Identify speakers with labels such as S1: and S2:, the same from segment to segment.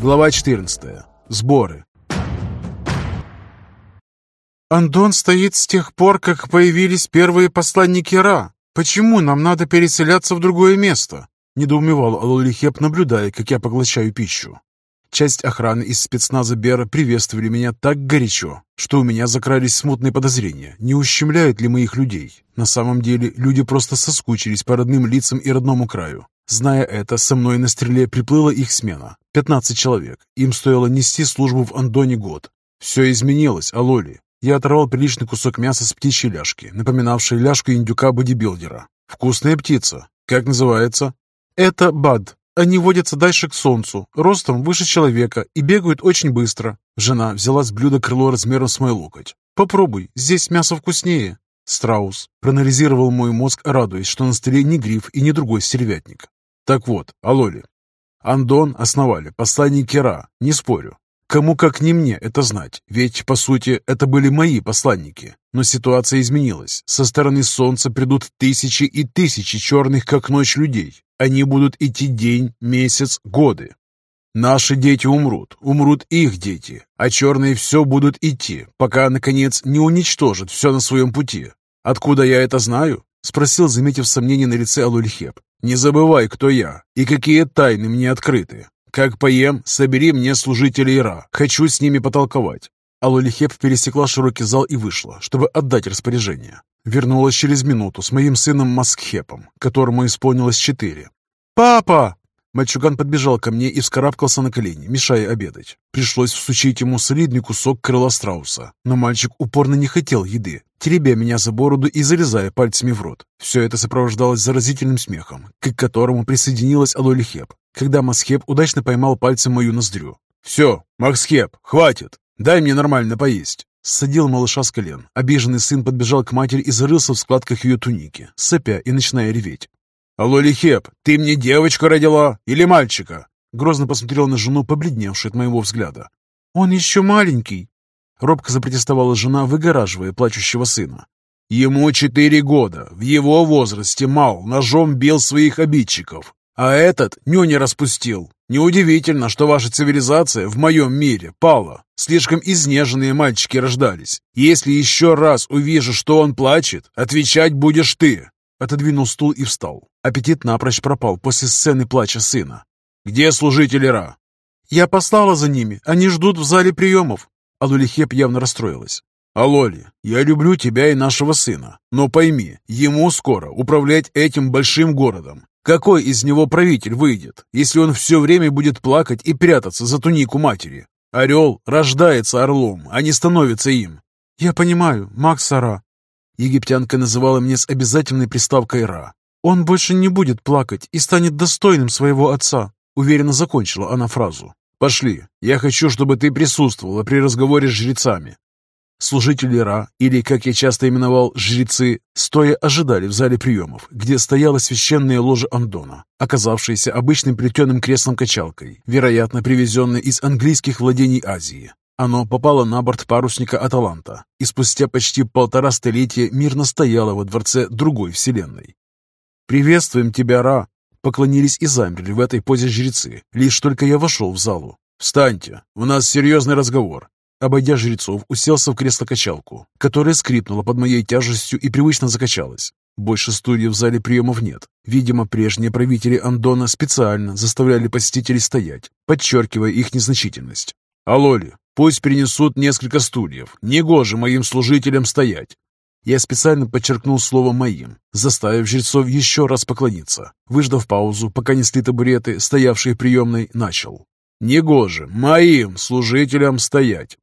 S1: Глава 14. Сборы.
S2: «Андон стоит с тех пор, как появились первые посланники Ра. Почему нам надо переселяться в другое место?» Недоумевал Алолихеп, наблюдая, как я поглощаю пищу. Часть охраны из спецназа Бера приветствовали меня так горячо, что у меня закрались смутные подозрения, не ущемляют ли моих людей. На самом деле, люди просто соскучились по родным лицам и родному краю. Зная это, со мной на стреле приплыла их смена. 15 человек. Им стоило нести службу в Андоне год. Все изменилось, Алоли. Я оторвал приличный кусок мяса с птичьей ляжки, напоминавшей ляжку индюка-бодибилдера. Вкусная птица. Как называется? Это бад. Они водятся дальше к солнцу, ростом выше человека и бегают очень быстро. Жена взяла с блюда крыло размером с мой локоть. Попробуй, здесь мясо вкуснее. Страус проанализировал мой мозг, радуясь, что на столе ни гриф и ни другой стервятник. Так вот, Алоли. Андон основали посланники Ра, не спорю. Кому как не мне это знать, ведь, по сути, это были мои посланники. Но ситуация изменилась. Со стороны солнца придут тысячи и тысячи черных, как ночь, людей. Они будут идти день, месяц, годы. Наши дети умрут, умрут их дети, а черные все будут идти, пока, наконец, не уничтожат все на своем пути. Откуда я это знаю? Спросил, заметив сомнение на лице Алульхеп. «Не забывай, кто я и какие тайны мне открыты. Как поем, собери мне служителей Ра. Хочу с ними потолковать». Алулихеп пересекла широкий зал и вышла, чтобы отдать распоряжение. Вернулась через минуту с моим сыном Маскхепом, которому исполнилось четыре. «Папа!» Мальчуган подбежал ко мне и вскарабкался на колени, мешая обедать. Пришлось всучить ему солидный кусок крыла страуса, но мальчик упорно не хотел еды, теребя меня за бороду и залезая пальцами в рот. Все это сопровождалось заразительным смехом, к которому присоединилась Алолихеп, когда Масхеп удачно поймал пальцем мою ноздрю. «Все, Максхеп, хватит! Дай мне нормально поесть!» Садил малыша с колен. Обиженный сын подбежал к матери и зарылся в складках ее туники, сопя и начиная реветь. «Алло, Лихеп, ты мне девочку родила или мальчика?» Грозно посмотрел на жену, побледневшую от моего взгляда. «Он еще маленький!» Робко запротестовала жена, выгораживая плачущего сына. «Ему четыре года. В его возрасте Мал ножом бил своих обидчиков. А этот нюни распустил. Неудивительно, что ваша цивилизация в моем мире пала. Слишком изнеженные мальчики рождались. Если еще раз увижу, что он плачет, отвечать будешь ты. Отодвинул стул и встал. Аппетит напрочь пропал после сцены плача сына. «Где служители Ра?» «Я послала за ними. Они ждут в зале приемов». Алулихеп явно расстроилась. «Алоли, я люблю тебя и нашего сына, но пойми, ему скоро управлять этим большим городом. Какой из него правитель выйдет, если он все время будет плакать и прятаться за тунику матери? Орел рождается орлом, а не становится им». «Я понимаю, Макс Сара», Египтянка называла меня с обязательной приставкой «Ра». «Он больше не будет плакать и станет достойным своего отца», уверенно закончила она фразу. «Пошли, я хочу, чтобы ты присутствовала при разговоре с жрецами». Служители Ра, или, как я часто именовал, жрецы, стоя ожидали в зале приемов, где стояла священная ложа Андона, оказавшаяся обычным плетеным креслом-качалкой, вероятно, привезенной из английских владений Азии. Оно попало на борт парусника «Аталанта», и спустя почти полтора столетия мирно стояло во дворце другой вселенной. «Приветствуем тебя, Ра!» Поклонились и замерли в этой позе жрецы, лишь только я вошел в залу. «Встаньте, у нас серьезный разговор!» Обойдя жрецов, уселся в кресло-качалку, которое скрипнуло под моей тяжестью и привычно закачалось. Больше стульев в зале приемов нет. Видимо, прежние правители Андона специально заставляли посетителей стоять, подчеркивая их незначительность. «Алоли, Пусть принесут несколько стульев. Негоже моим служителям стоять. Я специально подчеркнул слово «моим», заставив жрецов еще раз поклониться. Выждав паузу, пока несли табуреты, стоявшие в приемной, начал. «Негоже моим служителям стоять.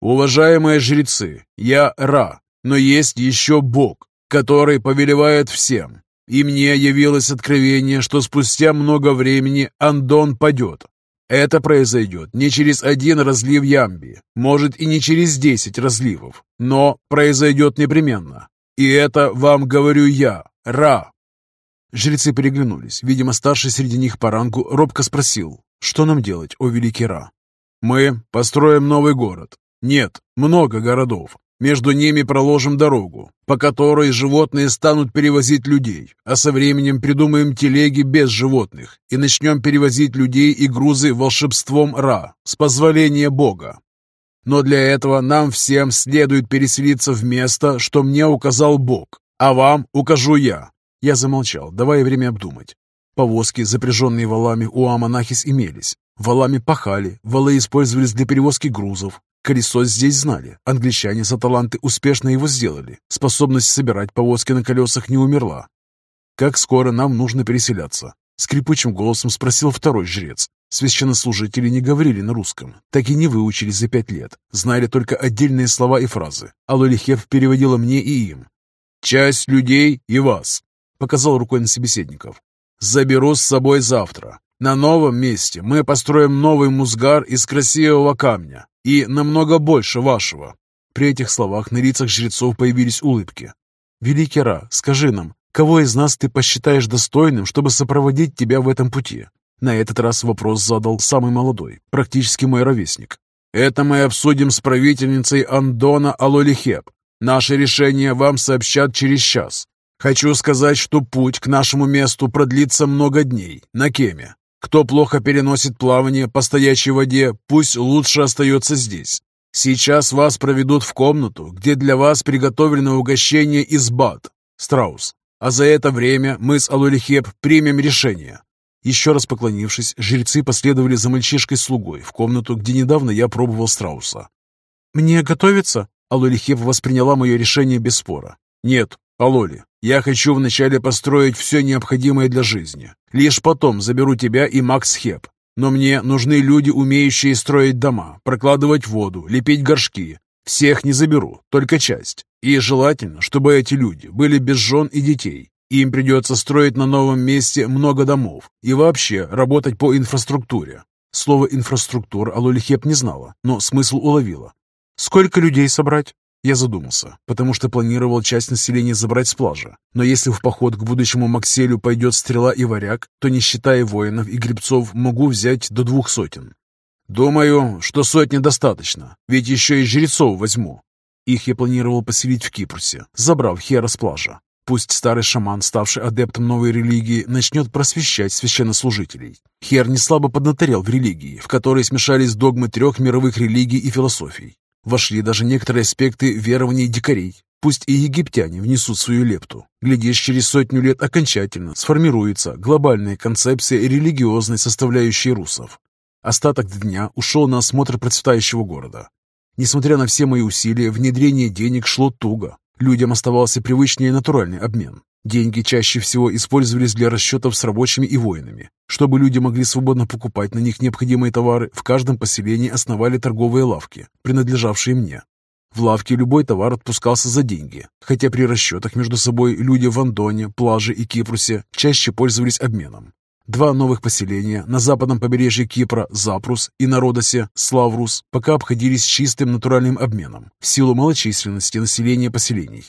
S2: Уважаемые жрецы, я Ра, но есть еще Бог, который повелевает всем. И мне явилось откровение, что спустя много времени Андон падет, это произойдет не через один разлив Ямби, может и не через десять разливов, но произойдет непременно. И это вам говорю я, Ра. Жрецы переглянулись. Видимо, старший среди них по рангу робко спросил, что нам делать, о великий Ра? Мы построим новый город. Нет, много городов.
S1: Между ними проложим дорогу, по которой животные станут перевозить людей, а со временем придумаем телеги без животных и начнем перевозить людей и грузы волшебством Ра, с позволения Бога. Но для этого нам всем следует переселиться в место, что мне указал Бог, а вам укажу я». Я замолчал, давая время обдумать. Повозки, запряженные валами, у Аманахис имелись. Валами пахали, валы использовались для перевозки грузов. Колесо здесь знали. Англичане за таланты успешно его сделали. Способность собирать повозки на колесах не умерла. «Как скоро нам нужно переселяться?» Скрипучим голосом спросил второй жрец. Священнослужители не говорили на русском, так и не выучились за пять лет, знали только отдельные слова и фразы, а Лолихев переводила мне и им. «Часть людей и вас», — показал рукой на собеседников. «Заберу с собой завтра. На новом месте мы построим новый музгар из красивого камня и намного больше вашего». При этих словах на лицах жрецов появились улыбки. «Великий Ра, скажи нам, кого из нас ты посчитаешь достойным, чтобы сопроводить тебя в этом пути?» На этот раз вопрос задал самый молодой, практически мой ровесник. «Это мы обсудим с правительницей Андона Алолихеп. Наше решение вам сообщат через час. Хочу сказать, что путь к нашему месту продлится много дней, на Кеме. Кто плохо переносит плавание по стоячей воде, пусть лучше остается здесь. Сейчас вас проведут в комнату, где для вас приготовлено угощение из бат, страус. А за это время мы с Алулихеп примем решение. Еще раз поклонившись, жрецы последовали за мальчишкой-слугой в комнату, где недавно я пробовал страуса. «Мне готовиться?» Алолихев восприняла мое решение без спора. «Нет, Алоли, я хочу вначале построить все необходимое для жизни. Лишь потом заберу тебя и Макс Хеп. Но мне нужны люди, умеющие строить дома, прокладывать воду, лепить горшки. Всех не заберу, только часть. И желательно, чтобы эти люди были без жен и детей. Им придется строить на новом месте много домов и вообще работать по инфраструктуре. Слово «инфраструктура» Алолихеп не знала, но смысл уловила. «Сколько людей собрать?» Я задумался, потому что планировал часть населения забрать с пляжа. Но если в поход к будущему Макселю пойдет стрела и варяг, то, не считая воинов и гребцов, могу взять до двух сотен. Думаю, что сотни достаточно, ведь еще и жрецов возьму. Их я планировал поселить в Кипрусе, забрав Хера с пляжа. Пусть старый шаман, ставший адептом новой религии, начнет просвещать священнослужителей. Хер не слабо поднаторел в религии, в которой смешались догмы трех мировых религий и философий. Вошли даже некоторые аспекты верований дикарей. Пусть и египтяне внесут свою лепту. Глядишь, через сотню лет окончательно сформируется глобальная концепция религиозной составляющей русов. Остаток дня ушел на осмотр процветающего города. Несмотря на все мои усилия, внедрение денег шло туго. Людям оставался привычнее натуральный обмен. Деньги чаще всего использовались для расчетов с рабочими и воинами. Чтобы люди могли свободно покупать на них необходимые товары, в каждом поселении основали торговые лавки, принадлежавшие мне. В лавке любой товар отпускался за деньги, хотя при расчетах между собой люди в Андоне, Плаже и Кипрусе чаще пользовались обменом. Два новых поселения на западном побережье Кипра, Запрус, и на Родосе, Славрус, пока обходились чистым натуральным обменом в силу малочисленности населения поселений.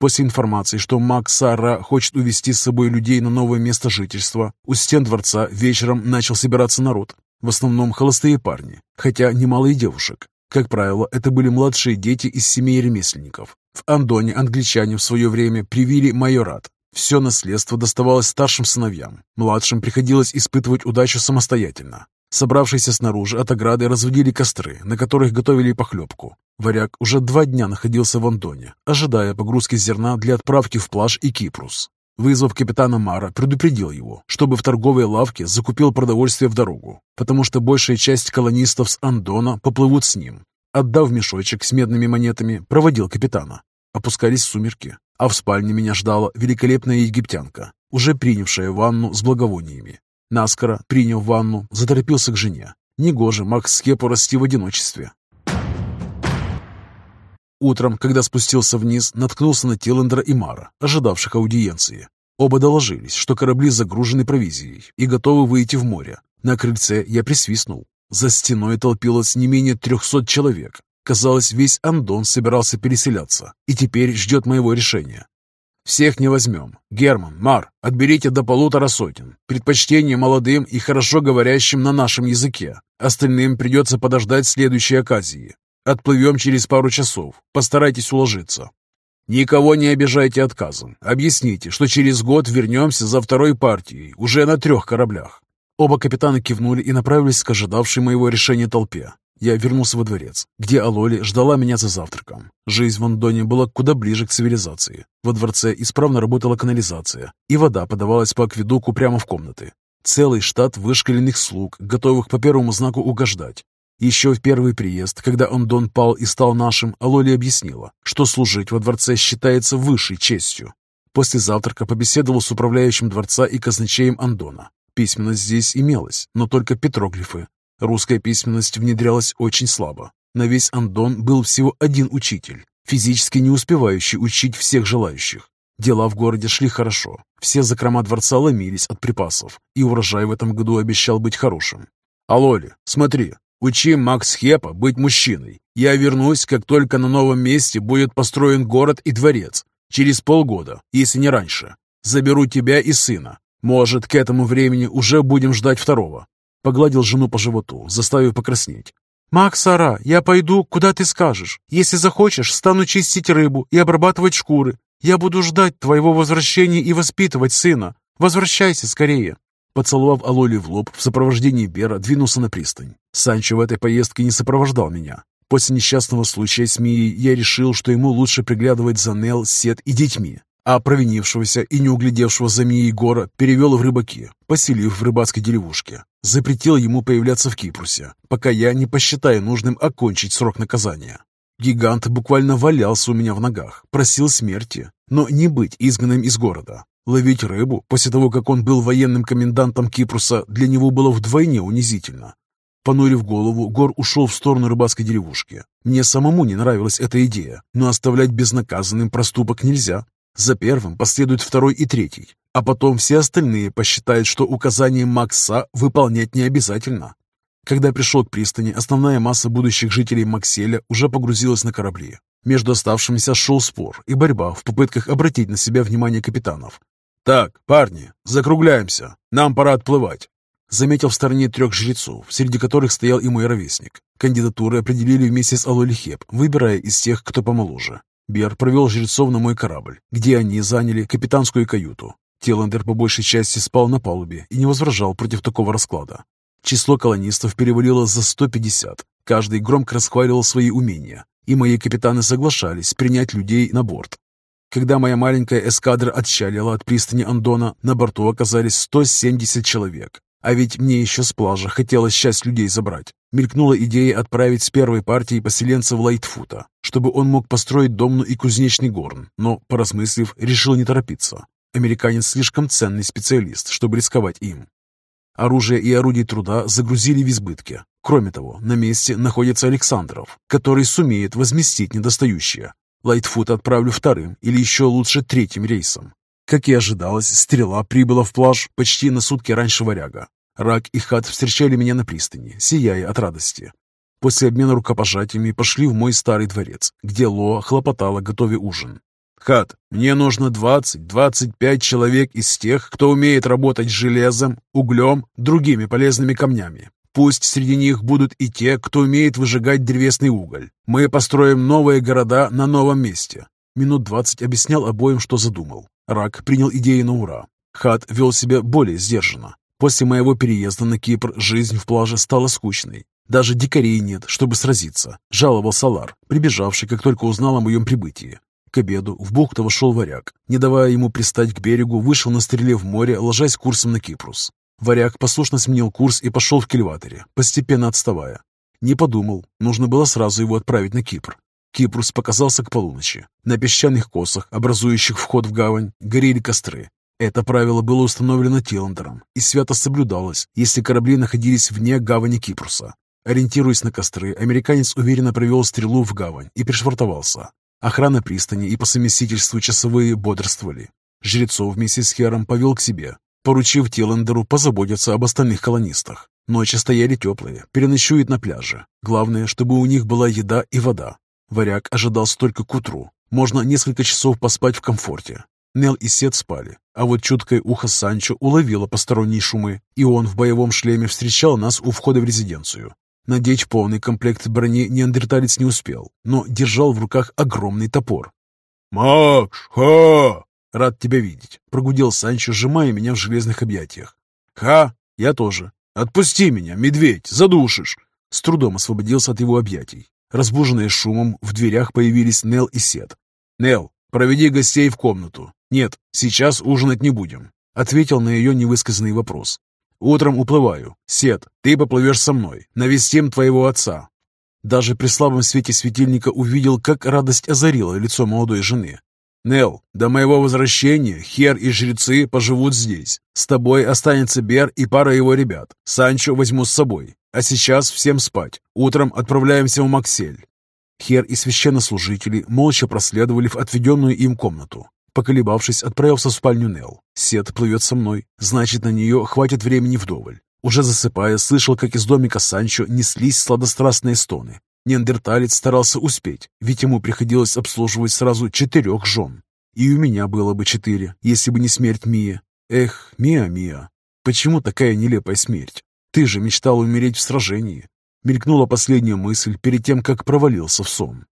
S1: После информации, что Мак Сара хочет увезти с собой людей на новое место жительства, у стен дворца вечером начал собираться народ. В основном холостые парни, хотя немало и девушек. Как правило, это были младшие дети из семей ремесленников. В Андоне англичане в свое время привили майорат, все наследство доставалось старшим сыновьям. Младшим приходилось испытывать удачу самостоятельно. Собравшиеся снаружи от ограды разводили костры, на которых готовили похлебку. Варяг уже два дня находился в Андоне, ожидая погрузки зерна для отправки в плаж и Кипрус. Вызвав капитана Мара, предупредил его, чтобы в торговой лавке закупил продовольствие в дорогу, потому что большая часть колонистов с Андона поплывут с ним. Отдав мешочек с медными монетами, проводил капитана. Опускались сумерки а в спальне меня ждала великолепная египтянка, уже принявшая ванну с благовониями. Наскоро, приняв ванну, заторопился к жене. Негоже Макс Скепу расти в одиночестве. Утром, когда спустился вниз, наткнулся на Тиллендера и Мара, ожидавших аудиенции. Оба доложились, что корабли загружены провизией и готовы выйти в море. На крыльце я присвистнул. За стеной толпилось не менее трехсот человек, Казалось, весь Андон собирался переселяться и теперь ждет моего решения. «Всех не возьмем. Герман, Мар, отберите до полутора сотен. Предпочтение молодым и хорошо говорящим на нашем языке. Остальным придется подождать следующей оказии. Отплывем через пару часов. Постарайтесь уложиться. Никого не обижайте отказом. Объясните, что через год вернемся за второй партией, уже на трех кораблях. Оба капитана кивнули и направились к ожидавшей моего решения толпе. Я вернулся во дворец, где Алоли ждала меня за завтраком. Жизнь в Андоне была куда ближе к цивилизации. Во дворце исправно работала канализация, и вода подавалась по акведуку прямо в комнаты. Целый штат вышкаленных слуг, готовых по первому знаку угождать. Еще в первый приезд, когда Андон пал и стал нашим, Алоли объяснила, что служить во дворце считается высшей честью. После завтрака побеседовал с управляющим дворца и казначеем Андона. Письменность здесь имелась, но только петроглифы, Русская письменность внедрялась очень слабо. На весь Андон был всего один учитель, физически не успевающий учить всех желающих. Дела в городе шли хорошо. Все закрома дворца ломились от припасов, и урожай в этом году обещал быть хорошим. «Алоли, смотри, учи Макс Хепа быть мужчиной. Я вернусь, как только на новом месте будет построен город и дворец. Через полгода, если не раньше. Заберу тебя и сына. Может, к этому времени уже будем ждать второго. Погладил жену по животу, заставив покраснеть. «Макс, Сара, я пойду, куда ты скажешь. Если захочешь, стану чистить рыбу и обрабатывать шкуры. Я буду ждать твоего возвращения и воспитывать сына. Возвращайся скорее». Поцеловав Алоли в лоб, в сопровождении Бера двинулся на пристань. Санчо в этой поездке не сопровождал меня. После несчастного случая с Мией я решил, что ему лучше приглядывать за Нел, Сет и детьми а провинившегося и не углядевшего за Мией Егора перевел в рыбаки, поселив в рыбацкой деревушке. Запретил ему появляться в Кипрусе, пока я не посчитаю нужным окончить срок наказания. Гигант буквально валялся у меня в ногах, просил смерти, но не быть изгнанным из города. Ловить рыбу после того, как он был военным комендантом Кипруса, для него было вдвойне унизительно. Понурив голову, Гор ушел в сторону рыбацкой деревушки. Мне самому не нравилась эта идея, но оставлять безнаказанным проступок нельзя. За первым последует второй и третий, а потом все остальные посчитают, что указания Макса выполнять не обязательно. Когда пришел к пристани, основная масса будущих жителей Макселя уже погрузилась на корабли. Между оставшимися шел спор и борьба в попытках обратить на себя внимание капитанов. «Так, парни, закругляемся. Нам пора отплывать». Заметил в стороне трех жрецов, среди которых стоял и мой ровесник. Кандидатуры определили вместе с Алолихеп, выбирая из тех, кто помоложе. Бер провел жрецов на мой корабль, где они заняли капитанскую каюту. Теландер по большей части спал на палубе и не возражал против такого расклада. Число колонистов перевалило за 150. Каждый громко расхваливал свои умения, и мои капитаны соглашались принять людей на борт. Когда моя маленькая эскадра отчалила от пристани Андона, на борту оказались 170 человек. А ведь мне еще с плажа хотелось часть людей забрать. Мелькнула идея отправить с первой партией поселенцев Лайтфута, чтобы он мог построить домну и кузнечный горн, но, поразмыслив, решил не торопиться. Американец слишком ценный специалист, чтобы рисковать им. Оружие и орудия труда загрузили в избытке. Кроме того, на месте находится Александров, который сумеет возместить недостающее. Лайтфут отправлю вторым или еще лучше третьим рейсом. Как и ожидалось, стрела прибыла в плаж почти на сутки раньше варяга. Рак и Хат встречали меня на пристани, сияя от радости. После обмена рукопожатиями пошли в мой старый дворец, где Лоа хлопотала, готовя ужин. «Хат, мне нужно 20-25 человек из тех, кто умеет работать железом, углем, другими полезными камнями. Пусть среди них будут и те, кто умеет выжигать древесный уголь. Мы построим новые города на новом месте». Минут двадцать объяснял обоим, что задумал. Рак принял идею на ура. Хат вел себя более сдержанно. После моего переезда на Кипр жизнь в плаже стала скучной. Даже дикарей нет, чтобы сразиться, жаловал Салар, прибежавший, как только узнал о моем прибытии. К обеду в бухту вошел варяг. Не давая ему пристать к берегу, вышел на стреле в море, ложась курсом на Кипрус. Варяг послушно сменил курс и пошел в кильваторе, постепенно отставая. Не подумал, нужно было сразу его отправить на Кипр. Кипрус показался к полуночи. На песчаных косах, образующих вход в гавань, горели костры. Это правило было установлено Тиландером и свято соблюдалось, если корабли находились вне гавани Кипруса. Ориентируясь на костры, американец уверенно провел стрелу в гавань и пришвартовался. Охрана пристани и по совместительству часовые бодрствовали. Жрецов вместе с Хером повел к себе, поручив Тиландеру позаботиться об остальных колонистах. Ночи стояли теплые, переночуют на пляже. Главное, чтобы у них была еда и вода. Варяг ожидался только к утру. Можно несколько часов поспать в комфорте. Нел и Сет спали, а вот чуткое ухо Санчо уловило посторонние шумы, и он в боевом шлеме встречал нас у входа в резиденцию. Надеть полный комплект брони неандерталец не успел, но держал в руках огромный топор.
S2: «Макс, ха!»
S1: «Рад тебя видеть», — прогудел Санчо, сжимая меня в железных объятиях. «Ха! Я тоже. Отпусти меня, медведь, задушишь!» С трудом освободился от его объятий. Разбуженные шумом, в дверях появились Нел и Сет. «Нел, проведи гостей в комнату. Нет, сейчас ужинать не будем», — ответил на ее невысказанный вопрос. «Утром уплываю. Сет, ты поплывешь со мной. Навестим твоего отца». Даже при слабом свете светильника увидел, как радость озарила лицо молодой жены. «Нел, до моего возвращения Хер и жрецы поживут здесь. С тобой останется Бер и пара его ребят. Санчо возьму с собой. А сейчас всем спать. Утром отправляемся в Максель». Хер и священнослужители молча проследовали в отведенную им комнату. Поколебавшись, отправился в спальню Нел. Сет плывет со мной, значит, на нее хватит времени вдоволь. Уже засыпая, слышал, как из домика Санчо неслись сладострастные стоны. Неандерталец старался успеть, ведь ему приходилось обслуживать сразу четырех жен. И у меня было бы четыре, если бы не смерть Мия. Эх, Мия, Мия, почему такая нелепая смерть? Ты же мечтал умереть в сражении. Мелькнула последняя мысль перед тем, как провалился в сон.